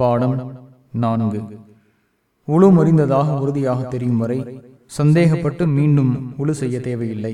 பாடம் நான்கு. உழு மறிந்ததாக உறுதியாக தெரியும் வரை சந்தேகப்பட்டு மீண்டும் உழு செய்ய தேவையில்லை.